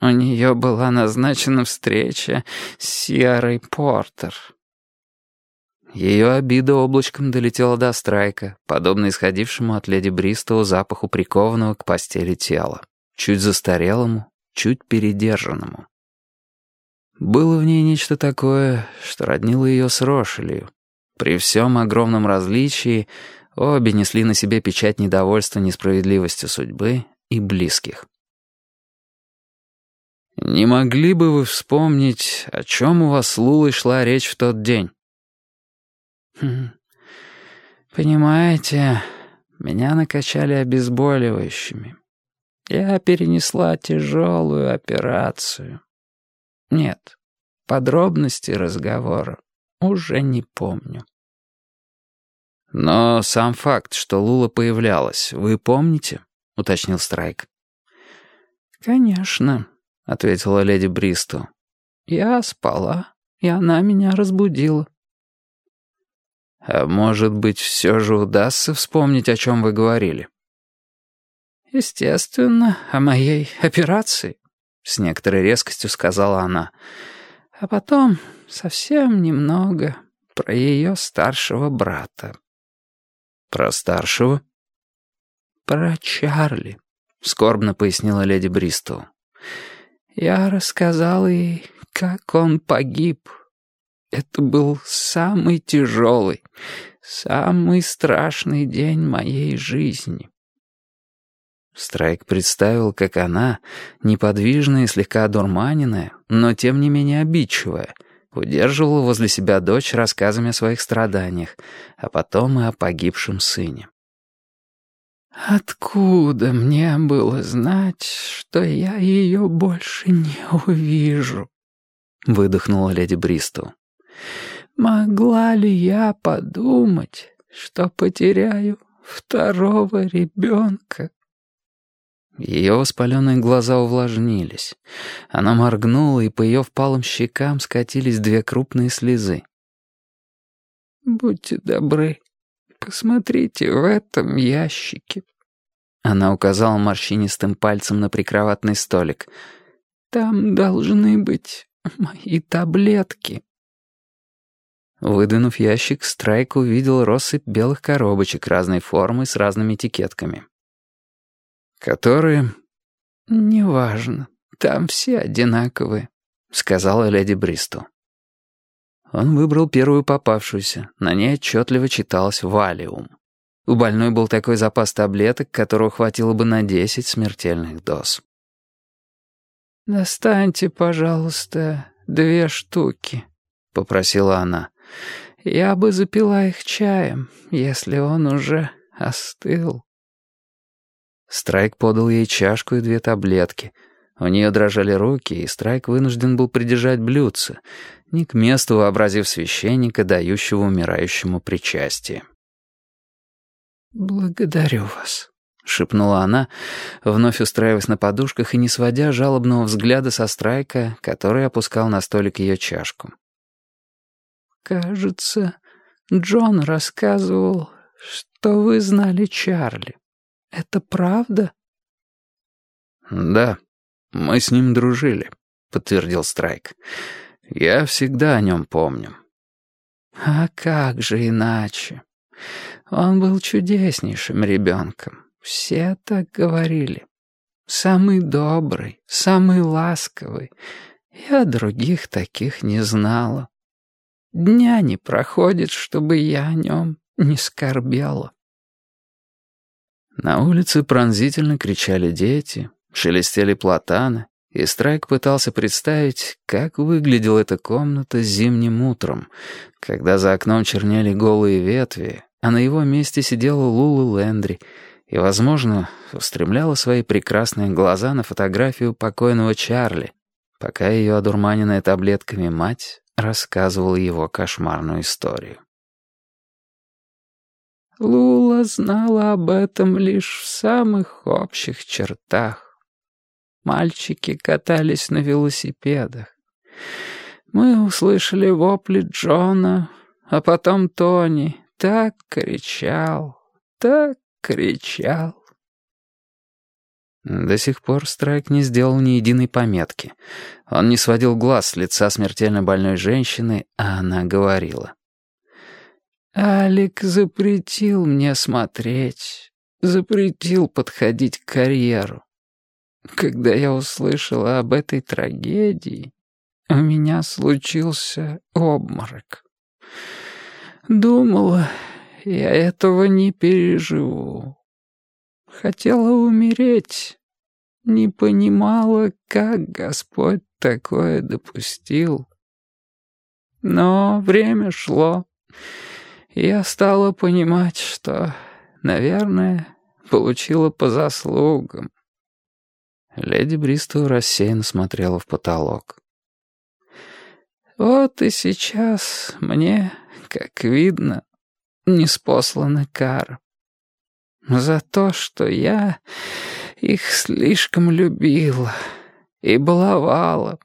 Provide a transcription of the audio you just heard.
У нее была назначена встреча с Сиарой Портер. Ее обида облачком долетела до страйка, подобно исходившему от леди Бристоу запаху прикованного к постели тела, чуть застарелому, чуть передержанному. Было в ней нечто такое, что роднило ее с Рошелью. При всем огромном различии обе несли на себе печать недовольства несправедливостью судьбы и близких. «Не могли бы вы вспомнить, о чем у вас с Лулой шла речь в тот день?» хм. «Понимаете, меня накачали обезболивающими. Я перенесла тяжелую операцию. Нет, подробности разговора уже не помню». «Но сам факт, что Лула появлялась, вы помните?» — уточнил Страйк. «Конечно», — ответила леди Бристу. «Я спала, и она меня разбудила». «А может быть, все же удастся вспомнить, о чем вы говорили?» «Естественно, о моей операции», — с некоторой резкостью сказала она. «А потом совсем немного про ее старшего брата». «Про старшего?» «Про Чарли», — скорбно пояснила леди Бристоу. «Я рассказал ей, как он погиб». Это был самый тяжелый, самый страшный день моей жизни. Страйк представил, как она, неподвижная и слегка одурманенная, но тем не менее обидчивая, удерживала возле себя дочь рассказами о своих страданиях, а потом и о погибшем сыне. «Откуда мне было знать, что я ее больше не увижу?» — выдохнула леди Бристу. Могла ли я подумать, что потеряю второго ребенка? Ее воспаленные глаза увлажнились. Она моргнула, и по ее впалым щекам скатились две крупные слезы. «Будьте добры, посмотрите в этом ящике». Она указала морщинистым пальцем на прикроватный столик. «Там должны быть мои таблетки». Выдвинув ящик, Страйк увидел россыпь белых коробочек разной формы с разными этикетками. «Которые...» «Неважно, там все одинаковые», — сказала леди Бристу. Он выбрал первую попавшуюся, на ней отчетливо читалось «Валиум». У больной был такой запас таблеток, которого хватило бы на десять смертельных доз. «Достаньте, пожалуйста, две штуки», — попросила она. Я бы запила их чаем, если он уже остыл. Страйк подал ей чашку и две таблетки. У нее дрожали руки, и Страйк вынужден был придержать блюдце, не к месту вообразив священника, дающего умирающему причастие. «Благодарю вас», — шепнула она, вновь устраиваясь на подушках и не сводя жалобного взгляда со Страйка, который опускал на столик ее чашку. «Кажется, Джон рассказывал, что вы знали Чарли. Это правда?» «Да, мы с ним дружили», — подтвердил Страйк. «Я всегда о нем помню». «А как же иначе? Он был чудеснейшим ребенком. Все так говорили. Самый добрый, самый ласковый. Я других таких не знала». Дня не проходит, чтобы я о нем не скорбела. На улице пронзительно кричали дети, шелестели платаны, и Страйк пытался представить, как выглядела эта комната зимним утром, когда за окном чернели голые ветви, а на его месте сидела Лула Лэндри и, возможно, устремляла свои прекрасные глаза на фотографию покойного Чарли, пока ее одурманенная таблетками мать рассказывал его кошмарную историю. Лула знала об этом лишь в самых общих чертах. Мальчики катались на велосипедах. Мы услышали вопли Джона, а потом Тони так кричал, так кричал. До сих пор Страйк не сделал ни единой пометки. Он не сводил глаз с лица смертельно больной женщины, а она говорила. «Алик запретил мне смотреть, запретил подходить к карьеру. Когда я услышала об этой трагедии, у меня случился обморок. Думала, я этого не переживу. Хотела умереть, не понимала, как Господь такое допустил. Но время шло, я стала понимать, что, наверное, получила по заслугам. Леди Бристоу рассеянно смотрела в потолок. «Вот и сейчас мне, как видно, не спослана кара. За то, что я их слишком любила и баловала,